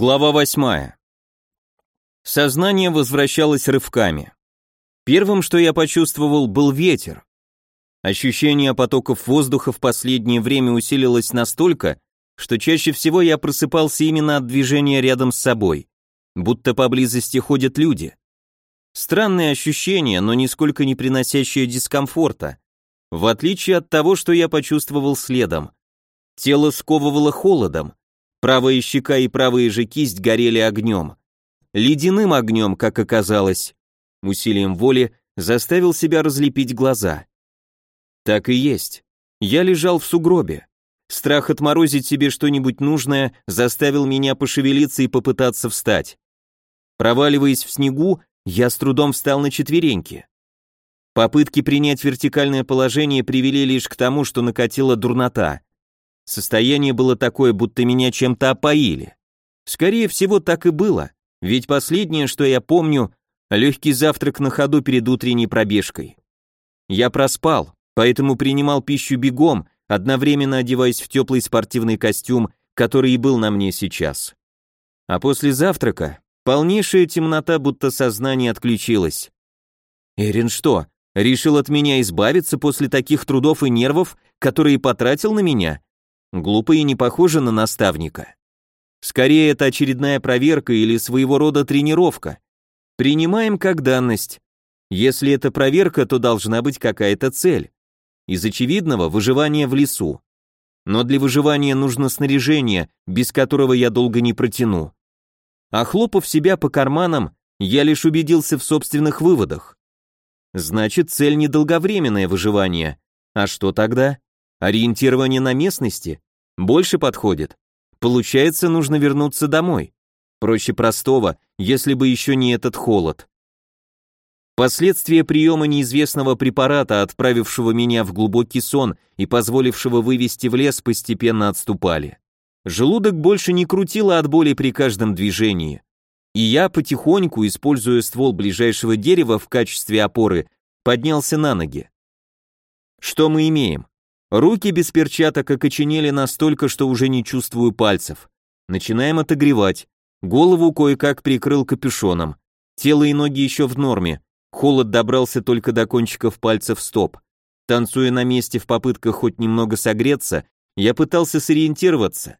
Глава восьмая. Сознание возвращалось рывками. Первым, что я почувствовал, был ветер. Ощущение потоков воздуха в последнее время усилилось настолько, что чаще всего я просыпался именно от движения рядом с собой, будто поблизости ходят люди. Странное ощущение, но нисколько не приносящее дискомфорта, в отличие от того, что я почувствовал следом. Тело сковывало холодом, Правая щека и правая же кисть горели огнем. Ледяным огнем, как оказалось. Усилием воли заставил себя разлепить глаза. Так и есть. Я лежал в сугробе. Страх отморозить себе что-нибудь нужное заставил меня пошевелиться и попытаться встать. Проваливаясь в снегу, я с трудом встал на четвереньки. Попытки принять вертикальное положение привели лишь к тому, что накатила дурнота. Состояние было такое, будто меня чем-то опоили. Скорее всего, так и было, ведь последнее, что я помню, легкий завтрак на ходу перед утренней пробежкой. Я проспал, поэтому принимал пищу бегом, одновременно одеваясь в теплый спортивный костюм, который и был на мне сейчас. А после завтрака полнейшая темнота, будто сознание отключилось. Эрин что, решил от меня избавиться после таких трудов и нервов, которые потратил на меня? Глупо и не похоже на наставника. Скорее, это очередная проверка или своего рода тренировка. Принимаем как данность. Если это проверка, то должна быть какая-то цель. Из очевидного – выживание в лесу. Но для выживания нужно снаряжение, без которого я долго не протяну. А хлопав себя по карманам, я лишь убедился в собственных выводах. Значит, цель недолговременное выживание. А что тогда? Ориентирование на местности больше подходит. Получается, нужно вернуться домой. Проще простого, если бы еще не этот холод. Последствия приема неизвестного препарата, отправившего меня в глубокий сон и позволившего вывести в лес, постепенно отступали. Желудок больше не крутило от боли при каждом движении. И я потихоньку, используя ствол ближайшего дерева в качестве опоры, поднялся на ноги. Что мы имеем? Руки без перчаток окоченели настолько, что уже не чувствую пальцев. Начинаем отогревать. Голову кое-как прикрыл капюшоном. Тело и ноги еще в норме. Холод добрался только до кончиков пальцев стоп. Танцуя на месте в попытках хоть немного согреться, я пытался сориентироваться.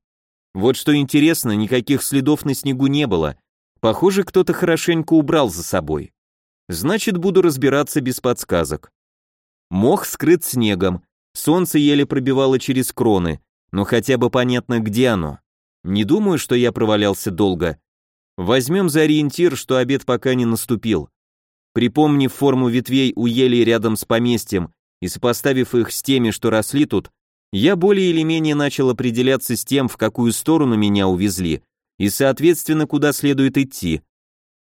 Вот что интересно, никаких следов на снегу не было. Похоже, кто-то хорошенько убрал за собой. Значит, буду разбираться без подсказок. Мох скрыт снегом, Солнце еле пробивало через кроны, но хотя бы понятно, где оно. Не думаю, что я провалялся долго. Возьмем за ориентир, что обед пока не наступил. Припомнив форму ветвей у ели рядом с поместьем и сопоставив их с теми, что росли тут, я более или менее начал определяться с тем, в какую сторону меня увезли, и, соответственно, куда следует идти.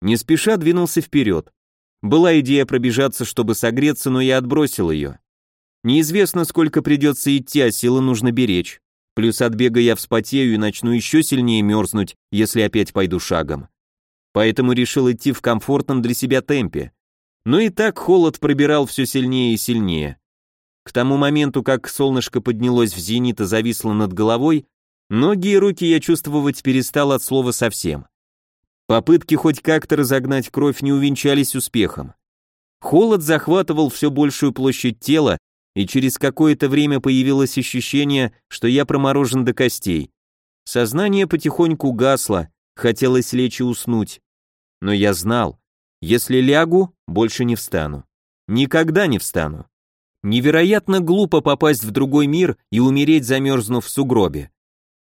Не спеша двинулся вперед. Была идея пробежаться, чтобы согреться, но я отбросил ее. Неизвестно, сколько придется идти, а силы нужно беречь. Плюс от бега я вспотею и начну еще сильнее мерзнуть, если опять пойду шагом. Поэтому решил идти в комфортном для себя темпе. Но и так холод пробирал все сильнее и сильнее. К тому моменту, как солнышко поднялось в зенит и зависло над головой, ноги и руки я чувствовать перестал от слова совсем. Попытки хоть как-то разогнать кровь не увенчались успехом. Холод захватывал все большую площадь тела, и через какое-то время появилось ощущение, что я проморожен до костей. Сознание потихоньку гасло, хотелось лечь и уснуть. Но я знал, если лягу, больше не встану. Никогда не встану. Невероятно глупо попасть в другой мир и умереть, замерзнув в сугробе.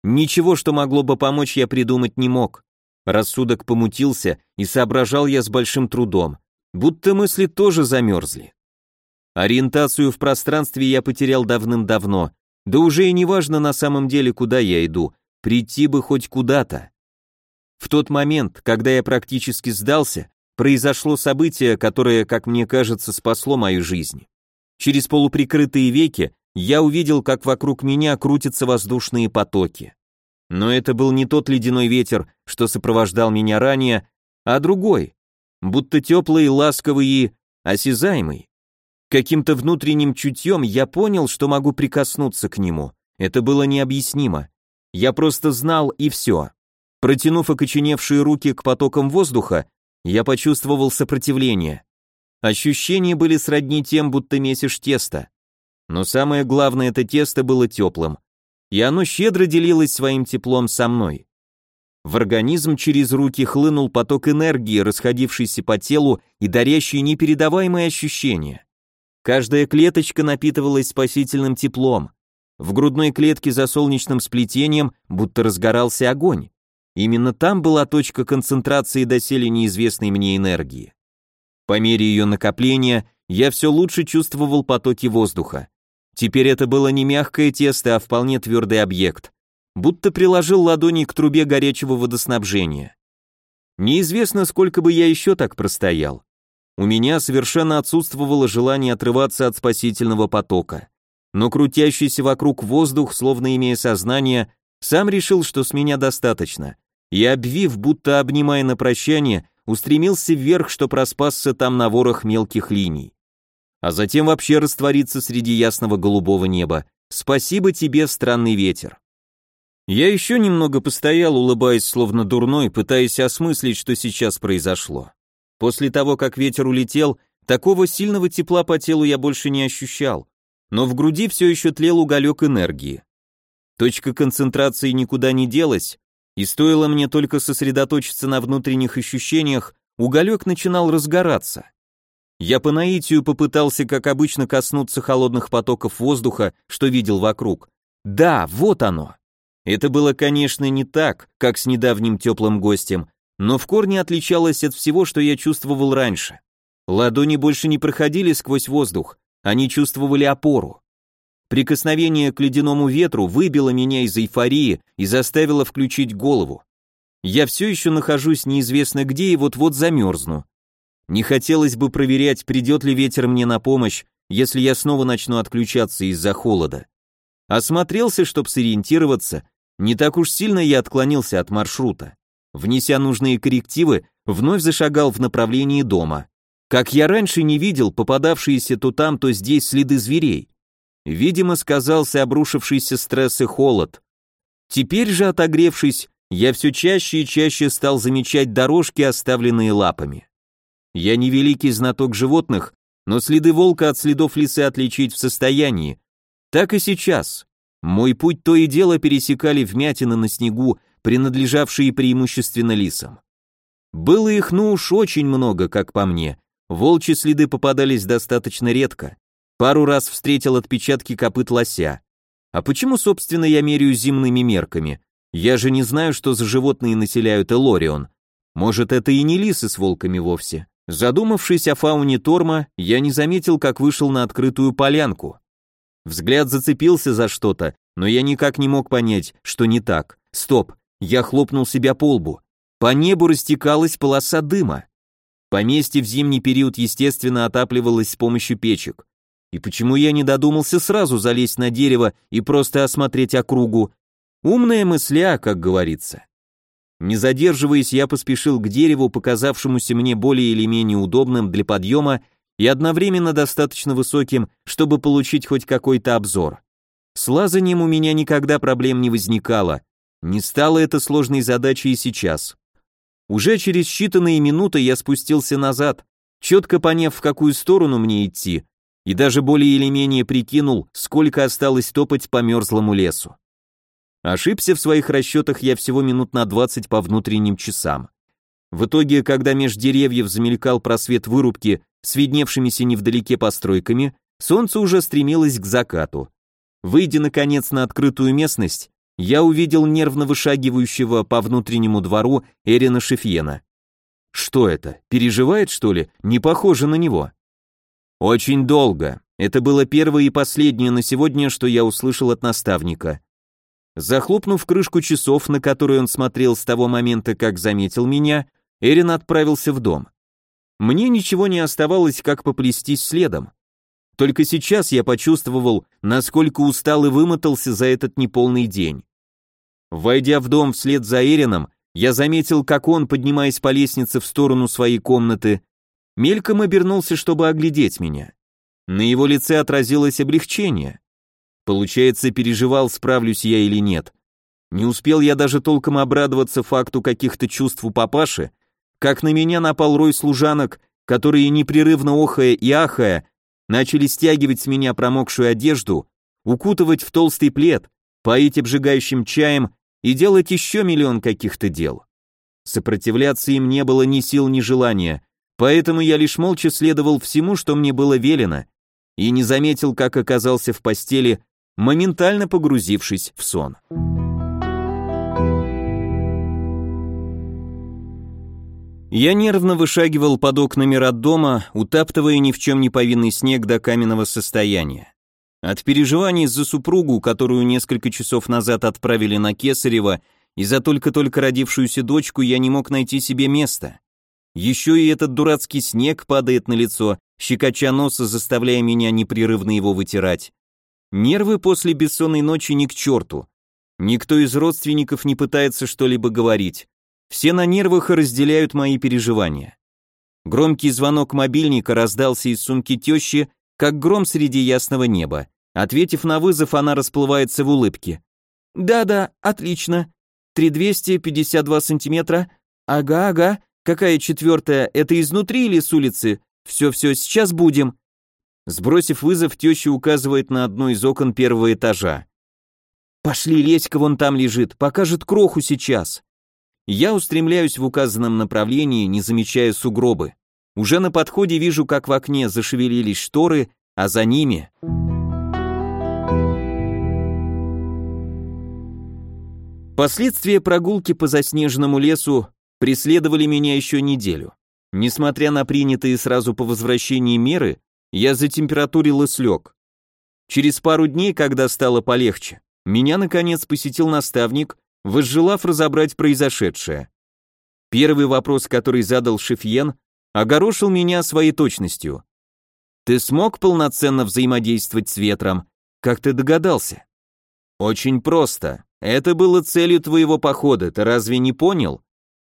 Ничего, что могло бы помочь, я придумать не мог. Рассудок помутился, и соображал я с большим трудом, будто мысли тоже замерзли. Ориентацию в пространстве я потерял давным-давно, да уже и не важно на самом деле, куда я иду, прийти бы хоть куда-то. В тот момент, когда я практически сдался, произошло событие, которое, как мне кажется, спасло мою жизнь. Через полуприкрытые веки я увидел, как вокруг меня крутятся воздушные потоки. Но это был не тот ледяной ветер, что сопровождал меня ранее, а другой, будто теплый, ласковый и осязаемый. Каким-то внутренним чутьем я понял, что могу прикоснуться к нему. Это было необъяснимо. Я просто знал и все. Протянув окоченевшие руки к потокам воздуха, я почувствовал сопротивление. Ощущения были сродни тем, будто месишь тесто. Но самое главное, это тесто было теплым, и оно щедро делилось своим теплом со мной. В организм через руки хлынул поток энергии, расходившийся по телу и дарящий непередаваемые ощущения. Каждая клеточка напитывалась спасительным теплом. В грудной клетке за солнечным сплетением будто разгорался огонь. Именно там была точка концентрации доселе неизвестной мне энергии. По мере ее накопления я все лучше чувствовал потоки воздуха. Теперь это было не мягкое тесто, а вполне твердый объект. Будто приложил ладони к трубе горячего водоснабжения. Неизвестно, сколько бы я еще так простоял. У меня совершенно отсутствовало желание отрываться от спасительного потока. Но крутящийся вокруг воздух, словно имея сознание, сам решил, что с меня достаточно. И обвив, будто обнимая на прощание, устремился вверх, что проспасся там на ворох мелких линий. А затем вообще раствориться среди ясного голубого неба. Спасибо тебе, странный ветер. Я еще немного постоял, улыбаясь словно дурной, пытаясь осмыслить, что сейчас произошло. После того, как ветер улетел, такого сильного тепла по телу я больше не ощущал, но в груди все еще тлел уголек энергии. Точка концентрации никуда не делась, и стоило мне только сосредоточиться на внутренних ощущениях, уголек начинал разгораться. Я по наитию попытался, как обычно, коснуться холодных потоков воздуха, что видел вокруг. Да, вот оно. Это было, конечно, не так, как с недавним теплым гостем, но в корне отличалось от всего, что я чувствовал раньше. Ладони больше не проходили сквозь воздух, они чувствовали опору. Прикосновение к ледяному ветру выбило меня из эйфории и заставило включить голову. Я все еще нахожусь неизвестно где и вот-вот замерзну. Не хотелось бы проверять, придет ли ветер мне на помощь, если я снова начну отключаться из-за холода. Осмотрелся, чтобы сориентироваться, не так уж сильно я отклонился от маршрута. Внеся нужные коррективы, вновь зашагал в направлении дома. Как я раньше не видел попадавшиеся то там, то здесь следы зверей. Видимо, сказался обрушившийся стресс и холод. Теперь же, отогревшись, я все чаще и чаще стал замечать дорожки, оставленные лапами. Я не великий знаток животных, но следы волка от следов лисы отличить в состоянии. Так и сейчас. Мой путь то и дело пересекали вмятины на снегу, принадлежавшие преимущественно лисам. Было их ну уж очень много, как по мне. Волчьи следы попадались достаточно редко. Пару раз встретил отпечатки копыт лося. А почему, собственно, я меряю земными мерками? Я же не знаю, что за животные населяют Элорион. Может, это и не лисы с волками вовсе. Задумавшись о фауне Торма, я не заметил, как вышел на открытую полянку. Взгляд зацепился за что-то, но я никак не мог понять, что не так. Стоп, я хлопнул себя по лбу. По небу растекалась полоса дыма. Поместье в зимний период, естественно, отапливалось с помощью печек. И почему я не додумался сразу залезть на дерево и просто осмотреть округу? Умная мысля, как говорится. Не задерживаясь, я поспешил к дереву, показавшемуся мне более или менее удобным для подъема и одновременно достаточно высоким, чтобы получить хоть какой-то обзор. С лазанием у меня никогда проблем не возникало. Не стало это сложной задачей и сейчас. Уже через считанные минуты я спустился назад, четко поняв, в какую сторону мне идти, и даже более или менее прикинул, сколько осталось топать по мерзлому лесу. Ошибся в своих расчетах я всего минут на 20 по внутренним часам. В итоге, когда меж деревьев замелькал просвет вырубки с видневшимися невдалеке постройками, солнце уже стремилось к закату. Выйдя, наконец, на открытую местность, я увидел нервно вышагивающего по внутреннему двору Эрина Шефьена. Что это, переживает, что ли? Не похоже на него. Очень долго. Это было первое и последнее на сегодня, что я услышал от наставника. Захлопнув крышку часов, на которые он смотрел с того момента, как заметил меня, Эрин отправился в дом. Мне ничего не оставалось, как поплестись следом. Только сейчас я почувствовал, насколько устал и вымотался за этот неполный день. Войдя в дом вслед за Эрином, я заметил, как он, поднимаясь по лестнице в сторону своей комнаты, мельком обернулся, чтобы оглядеть меня. На его лице отразилось облегчение. Получается, переживал, справлюсь я или нет. Не успел я даже толком обрадоваться факту каких-то чувств у папаши, как на меня напал рой служанок, которые, непрерывно охая и ахая, начали стягивать с меня промокшую одежду, укутывать в толстый плед, поить обжигающим чаем и делать еще миллион каких-то дел. Сопротивляться им не было ни сил, ни желания, поэтому я лишь молча следовал всему, что мне было велено, и не заметил, как оказался в постели, моментально погрузившись в сон. Я нервно вышагивал под окнами роддома, утаптывая ни в чем не повинный снег до каменного состояния. От переживаний за супругу, которую несколько часов назад отправили на Кесарево, и за только-только родившуюся дочку я не мог найти себе места. Еще и этот дурацкий снег падает на лицо, щекоча носа, заставляя меня непрерывно его вытирать. Нервы после бессонной ночи ни к черту. Никто из родственников не пытается что-либо говорить. Все на нервах и разделяют мои переживания. Громкий звонок мобильника раздался из сумки тещи, как гром среди ясного неба. Ответив на вызов, она расплывается в улыбке. «Да-да, отлично. 3252 сантиметра. Ага, ага. Какая четвертая? Это изнутри или с улицы? Все-все, сейчас будем». Сбросив вызов, теща указывает на одно из окон первого этажа. «Пошли, Леська вон там лежит, покажет кроху сейчас». Я устремляюсь в указанном направлении, не замечая сугробы. Уже на подходе вижу, как в окне зашевелились шторы, а за ними... Последствия прогулки по заснеженному лесу преследовали меня еще неделю. Несмотря на принятые сразу по возвращении меры, я затемпературил и слег. Через пару дней, когда стало полегче, меня наконец посетил наставник, возжелав разобрать произошедшее. Первый вопрос, который задал Шефьен, огорошил меня своей точностью. «Ты смог полноценно взаимодействовать с ветром? Как ты догадался?» «Очень просто. Это было целью твоего похода, ты разве не понял?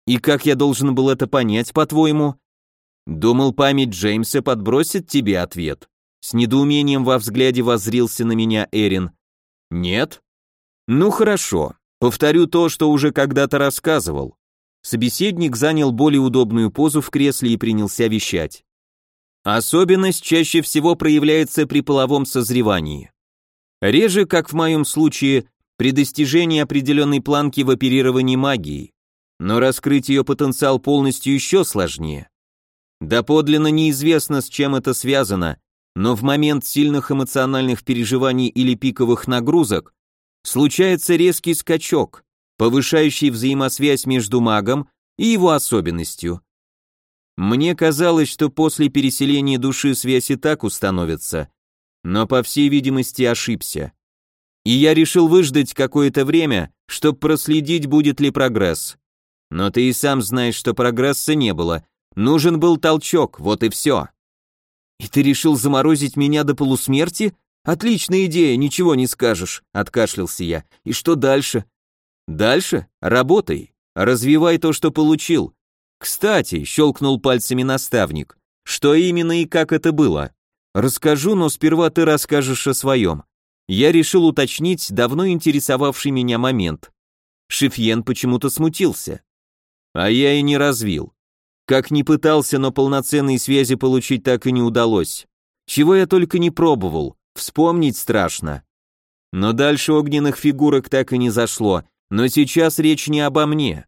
И как я должен был это понять, по-твоему?» Думал, память Джеймса подбросит тебе ответ. С недоумением во взгляде воззрился на меня Эрин. Нет? Ну хорошо. Повторю то, что уже когда-то рассказывал. Собеседник занял более удобную позу в кресле и принялся вещать. Особенность чаще всего проявляется при половом созревании. Реже, как в моем случае, при достижении определенной планки в оперировании магией, но раскрыть ее потенциал полностью еще сложнее. Доподлинно неизвестно, с чем это связано, но в момент сильных эмоциональных переживаний или пиковых нагрузок случается резкий скачок, повышающий взаимосвязь между магом и его особенностью. Мне казалось, что после переселения души связь и так установится, но по всей видимости ошибся. И я решил выждать какое-то время, чтобы проследить, будет ли прогресс. Но ты и сам знаешь, что прогресса не было. Нужен был толчок, вот и все. И ты решил заморозить меня до полусмерти? Отличная идея, ничего не скажешь, откашлялся я. И что дальше? Дальше? Работай. Развивай то, что получил. Кстати, щелкнул пальцами наставник. Что именно и как это было? Расскажу, но сперва ты расскажешь о своем. Я решил уточнить давно интересовавший меня момент. Шифьен почему-то смутился. А я и не развил. Как ни пытался, но полноценной связи получить так и не удалось. Чего я только не пробовал, Вспомнить страшно. Но дальше огненных фигурок так и не зашло, но сейчас речь не обо мне.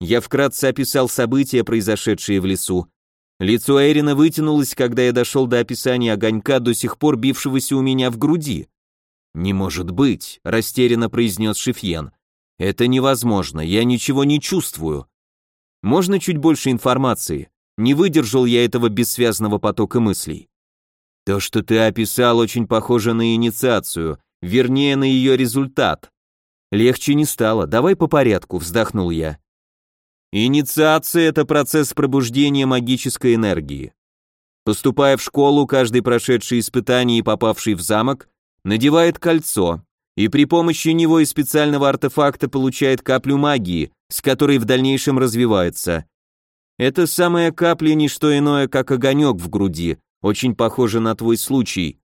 Я вкратце описал события, произошедшие в лесу. Лицо Эрина вытянулось, когда я дошел до описания огонька, до сих пор бившегося у меня в груди. «Не может быть», — растерянно произнес Шифьен. «Это невозможно, я ничего не чувствую». «Можно чуть больше информации?» Не выдержал я этого бессвязного потока мыслей. То, что ты описал, очень похоже на инициацию, вернее, на ее результат. Легче не стало, давай по порядку, вздохнул я. Инициация – это процесс пробуждения магической энергии. Поступая в школу, каждый прошедший испытание и попавший в замок надевает кольцо, и при помощи него и специального артефакта получает каплю магии, с которой в дальнейшем развивается. Это самая капля не что иное, как огонек в груди, очень похоже на твой случай.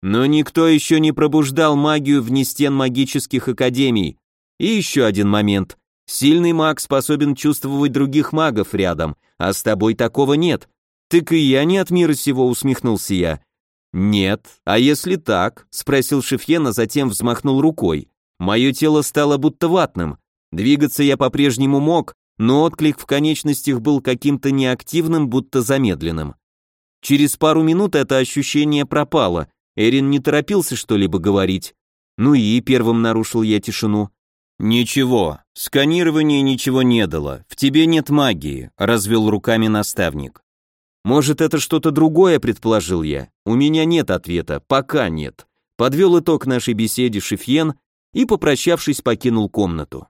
Но никто еще не пробуждал магию вне стен магических академий, И еще один момент. Сильный маг способен чувствовать других магов рядом, а с тобой такого нет. Так и я не от мира сего, усмехнулся я. Нет, а если так? Спросил Шефьен, а затем взмахнул рукой. Мое тело стало будто ватным. Двигаться я по-прежнему мог, но отклик в конечностях был каким-то неактивным, будто замедленным. Через пару минут это ощущение пропало. Эрин не торопился что-либо говорить. Ну и первым нарушил я тишину. «Ничего, сканирование ничего не дало, в тебе нет магии», — развел руками наставник. «Может, это что-то другое?» — предположил я. «У меня нет ответа, пока нет». Подвел итог нашей беседе Шефьен и, попрощавшись, покинул комнату.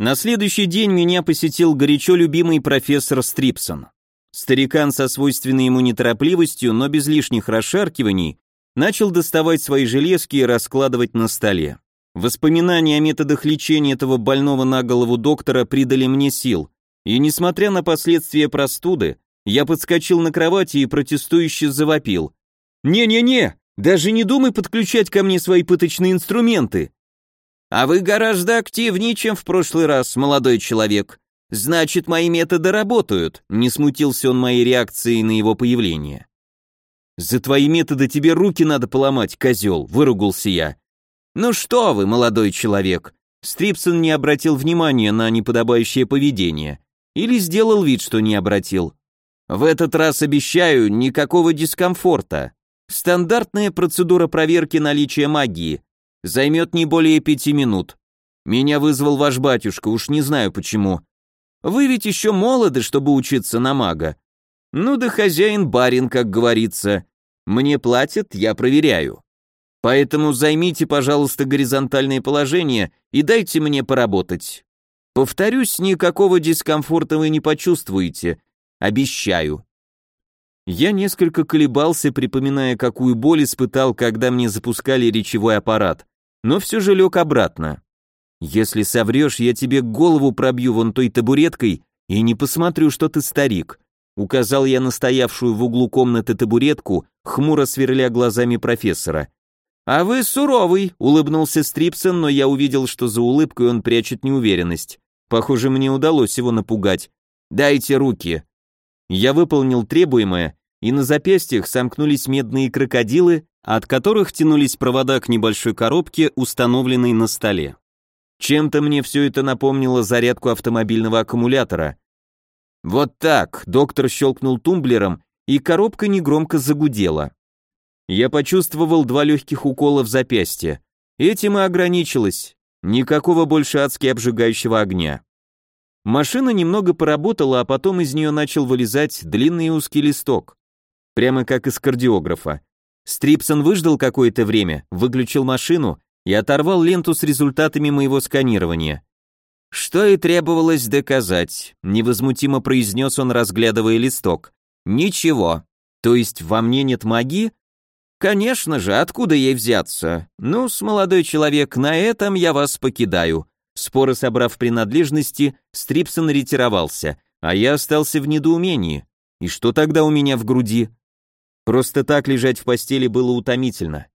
На следующий день меня посетил горячо любимый профессор Стрипсон. Старикан со свойственной ему неторопливостью, но без лишних расшаркиваний, начал доставать свои железки и раскладывать на столе. Воспоминания о методах лечения этого больного на голову доктора придали мне сил, и несмотря на последствия простуды, я подскочил на кровати и протестующе завопил. «Не-не-не, даже не думай подключать ко мне свои пыточные инструменты!» «А вы гораздо активнее, чем в прошлый раз, молодой человек. Значит, мои методы работают», — не смутился он моей реакцией на его появление. «За твои методы тебе руки надо поломать, козел», — выругался я. «Ну что вы, молодой человек!» Стрипсон не обратил внимания на неподобающее поведение. Или сделал вид, что не обратил. «В этот раз обещаю, никакого дискомфорта. Стандартная процедура проверки наличия магии. Займет не более пяти минут. Меня вызвал ваш батюшка, уж не знаю почему. Вы ведь еще молоды, чтобы учиться на мага. Ну да хозяин барин, как говорится. Мне платят, я проверяю. Поэтому займите, пожалуйста, горизонтальное положение и дайте мне поработать. Повторюсь, никакого дискомфорта вы не почувствуете. Обещаю. Я несколько колебался, припоминая, какую боль испытал, когда мне запускали речевой аппарат, но все же лег обратно. Если соврешь, я тебе голову пробью вон той табуреткой и не посмотрю, что ты старик. Указал я на стоявшую в углу комнаты табуретку, хмуро сверля глазами профессора. «А вы суровый», — улыбнулся Стрипсон, но я увидел, что за улыбкой он прячет неуверенность. Похоже, мне удалось его напугать. «Дайте руки». Я выполнил требуемое, и на запястьях сомкнулись медные крокодилы, от которых тянулись провода к небольшой коробке, установленной на столе. Чем-то мне все это напомнило зарядку автомобильного аккумулятора, «Вот так!» — доктор щелкнул тумблером, и коробка негромко загудела. Я почувствовал два легких укола в запястье. Этим и ограничилось. Никакого больше адски обжигающего огня. Машина немного поработала, а потом из нее начал вылезать длинный узкий листок. Прямо как из кардиографа. Стрипсон выждал какое-то время, выключил машину и оторвал ленту с результатами моего сканирования. Что и требовалось доказать, невозмутимо произнес он, разглядывая листок. Ничего. То есть во мне нет магии? Конечно же, откуда ей взяться? Ну, с молодой человек, на этом я вас покидаю. Споры собрав принадлежности, Стрипсон ретировался, а я остался в недоумении. И что тогда у меня в груди? Просто так лежать в постели было утомительно.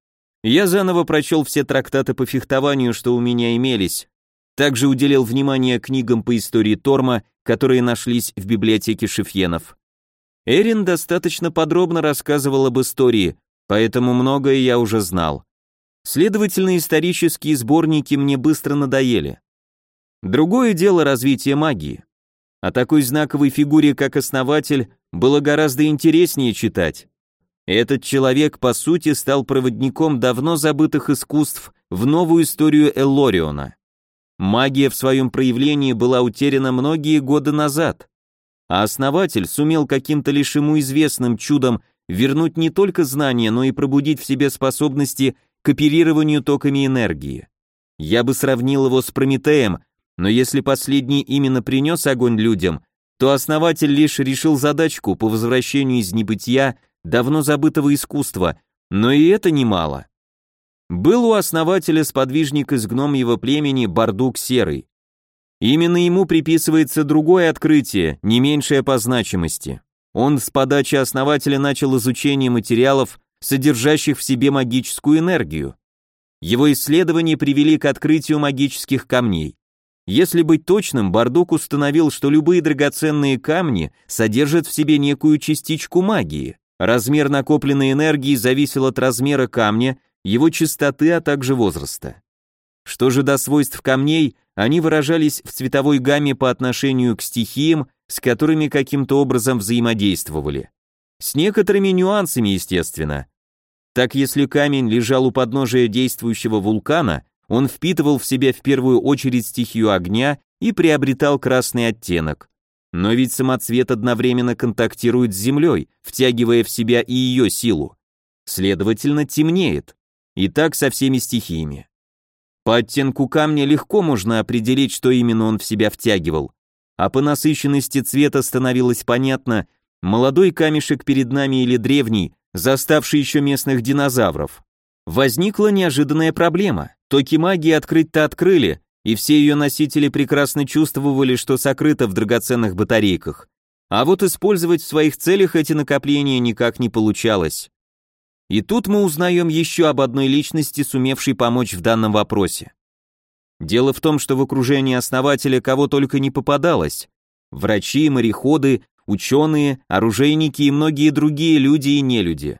Я заново прочел все трактаты по фехтованию, что у меня имелись, также уделил внимание книгам по истории Торма, которые нашлись в библиотеке Шефьенов. Эрин достаточно подробно рассказывал об истории, поэтому многое я уже знал. Следовательно, исторические сборники мне быстро надоели. Другое дело развитие магии. О такой знаковой фигуре, как основатель, было гораздо интереснее читать. Этот человек, по сути, стал проводником давно забытых искусств в новую историю Эллориона. Магия в своем проявлении была утеряна многие годы назад, а основатель сумел каким-то лишь ему известным чудом вернуть не только знания, но и пробудить в себе способности к оперированию токами энергии. Я бы сравнил его с Прометеем, но если последний именно принес огонь людям, то основатель лишь решил задачку по возвращению из небытия давно забытого искусства, но и это немало. Был у основателя сподвижник из гномьего племени Бардук Серый. Именно ему приписывается другое открытие, не меньшее по значимости. Он с подачи основателя начал изучение материалов, содержащих в себе магическую энергию. Его исследования привели к открытию магических камней. Если быть точным, Бардук установил, что любые драгоценные камни содержат в себе некую частичку магии. Размер накопленной энергии зависел от размера камня, его частоты, а также возраста. Что же до свойств камней, они выражались в цветовой гамме по отношению к стихиям, с которыми каким-то образом взаимодействовали. С некоторыми нюансами, естественно. Так если камень лежал у подножия действующего вулкана, он впитывал в себя в первую очередь стихию огня и приобретал красный оттенок. Но ведь самоцвет одновременно контактирует с землей, втягивая в себя и ее силу. Следовательно, темнеет. И так со всеми стихиями. По оттенку камня легко можно определить, что именно он в себя втягивал. А по насыщенности цвета становилось понятно, молодой камешек перед нами или древний, заставший еще местных динозавров. Возникла неожиданная проблема. Токи магии открыть-то открыли, и все ее носители прекрасно чувствовали, что сокрыто в драгоценных батарейках. А вот использовать в своих целях эти накопления никак не получалось. И тут мы узнаем еще об одной личности, сумевшей помочь в данном вопросе. Дело в том, что в окружении основателя кого только не попадалось. Врачи, мореходы, ученые, оружейники и многие другие люди и нелюди.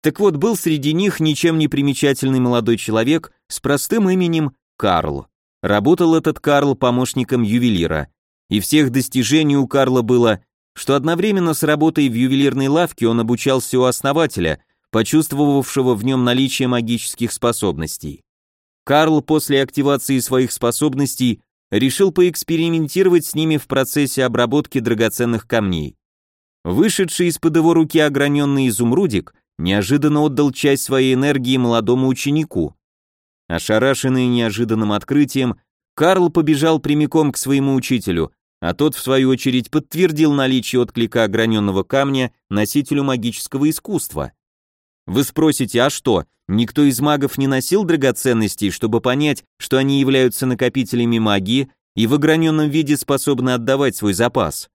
Так вот, был среди них ничем не примечательный молодой человек с простым именем Карл. Работал этот Карл помощником ювелира, и всех достижений у Карла было, что одновременно с работой в ювелирной лавке он обучался у основателя, почувствовавшего в нем наличие магических способностей. Карл после активации своих способностей решил поэкспериментировать с ними в процессе обработки драгоценных камней. Вышедший из-под его руки ограненный изумрудик неожиданно отдал часть своей энергии молодому ученику, Ошарашенный неожиданным открытием, Карл побежал прямиком к своему учителю, а тот, в свою очередь, подтвердил наличие отклика ограненного камня носителю магического искусства. Вы спросите, а что, никто из магов не носил драгоценностей, чтобы понять, что они являются накопителями магии и в ограненном виде способны отдавать свой запас?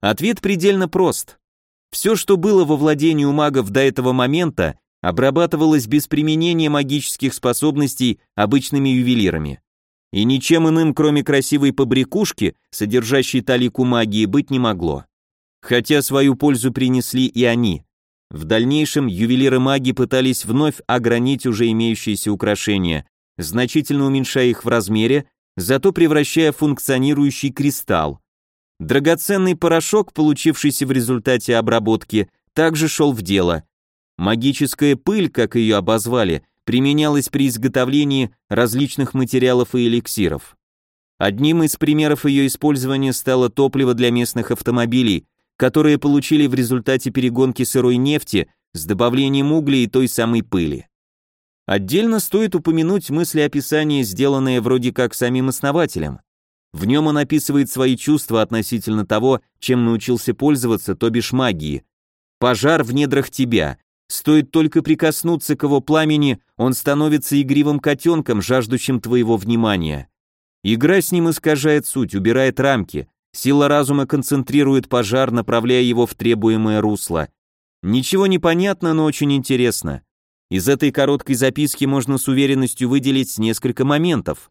Ответ предельно прост. Все, что было во владении у магов до этого момента, обрабатывалась без применения магических способностей обычными ювелирами. И ничем иным, кроме красивой побрякушки, содержащей талику магии, быть не могло. Хотя свою пользу принесли и они. В дальнейшем ювелиры-маги пытались вновь огранить уже имеющиеся украшения, значительно уменьшая их в размере, зато превращая в функционирующий кристалл. Драгоценный порошок, получившийся в результате обработки, также шел в дело, Магическая пыль, как ее обозвали, применялась при изготовлении различных материалов и эликсиров. Одним из примеров ее использования стало топливо для местных автомобилей, которые получили в результате перегонки сырой нефти с добавлением угля и той самой пыли. Отдельно стоит упомянуть мысли описания, сделанные вроде как самим основателем. В нем он описывает свои чувства относительно того, чем научился пользоваться, то бишь магии. «Пожар в недрах тебя, Стоит только прикоснуться к его пламени, он становится игривым котенком, жаждущим твоего внимания. Игра с ним искажает суть, убирает рамки. Сила разума концентрирует пожар, направляя его в требуемое русло. Ничего не понятно, но очень интересно. Из этой короткой записки можно с уверенностью выделить несколько моментов.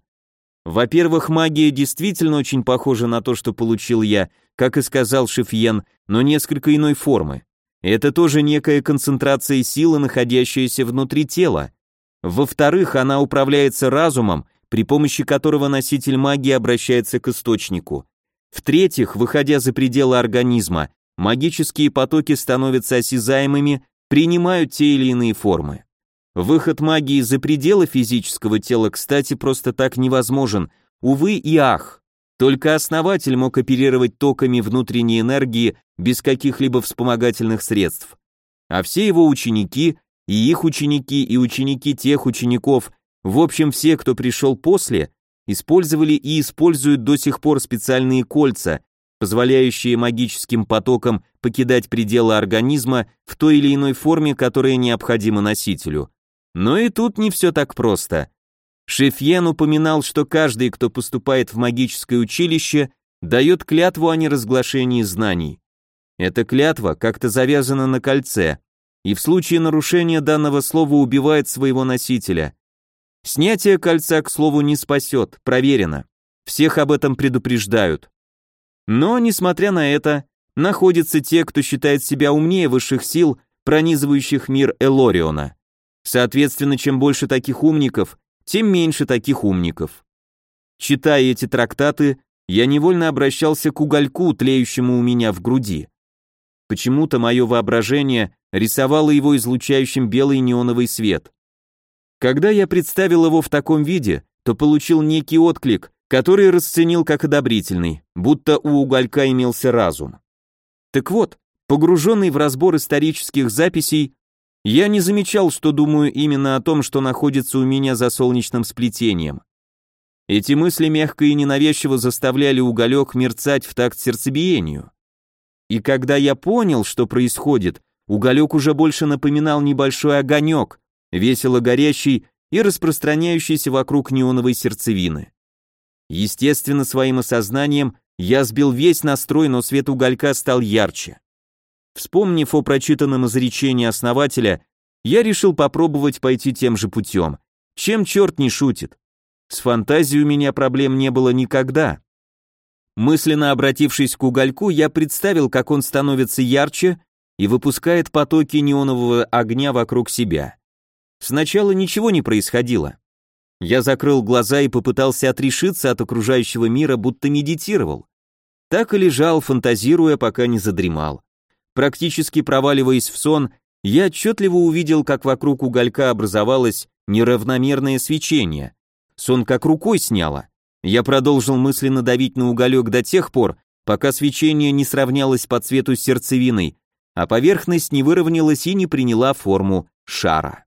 Во-первых, магия действительно очень похожа на то, что получил я, как и сказал Шефьен, но несколько иной формы. Это тоже некая концентрация силы, находящаяся внутри тела. Во-вторых, она управляется разумом, при помощи которого носитель магии обращается к источнику. В-третьих, выходя за пределы организма, магические потоки становятся осязаемыми, принимают те или иные формы. Выход магии за пределы физического тела, кстати, просто так невозможен, увы и ах. Только основатель мог оперировать токами внутренней энергии без каких-либо вспомогательных средств. А все его ученики, и их ученики, и ученики тех учеников, в общем все, кто пришел после, использовали и используют до сих пор специальные кольца, позволяющие магическим потокам покидать пределы организма в той или иной форме, которая необходима носителю. Но и тут не все так просто. Шефьен упоминал, что каждый, кто поступает в магическое училище, дает клятву о неразглашении знаний. Эта клятва как-то завязана на кольце, и в случае нарушения данного слова убивает своего носителя. Снятие кольца, к слову, не спасет, проверено. Всех об этом предупреждают. Но, несмотря на это, находятся те, кто считает себя умнее высших сил, пронизывающих мир Элориона. Соответственно, чем больше таких умников, тем меньше таких умников. Читая эти трактаты, я невольно обращался к угольку, тлеющему у меня в груди. Почему-то мое воображение рисовало его излучающим белый неоновый свет. Когда я представил его в таком виде, то получил некий отклик, который расценил как одобрительный, будто у уголька имелся разум. Так вот, погруженный в разбор исторических записей, я не замечал, что думаю именно о том, что находится у меня за солнечным сплетением. Эти мысли мягко и ненавязчиво заставляли уголек мерцать в такт сердцебиению. И когда я понял, что происходит, уголек уже больше напоминал небольшой огонек, весело горящий и распространяющийся вокруг неоновой сердцевины. Естественно, своим осознанием я сбил весь настрой, но свет уголька стал ярче. Вспомнив о прочитанном изречении основателя, я решил попробовать пойти тем же путем. Чем черт не шутит? С фантазией у меня проблем не было никогда. Мысленно обратившись к угольку, я представил, как он становится ярче и выпускает потоки неонового огня вокруг себя. Сначала ничего не происходило. Я закрыл глаза и попытался отрешиться от окружающего мира, будто медитировал. Так и лежал, фантазируя, пока не задремал. Практически проваливаясь в сон, я отчетливо увидел, как вокруг уголька образовалось неравномерное свечение. Сон как рукой сняло. Я продолжил мысленно давить на уголек до тех пор, пока свечение не сравнялось по цвету с сердцевиной, а поверхность не выровнялась и не приняла форму шара.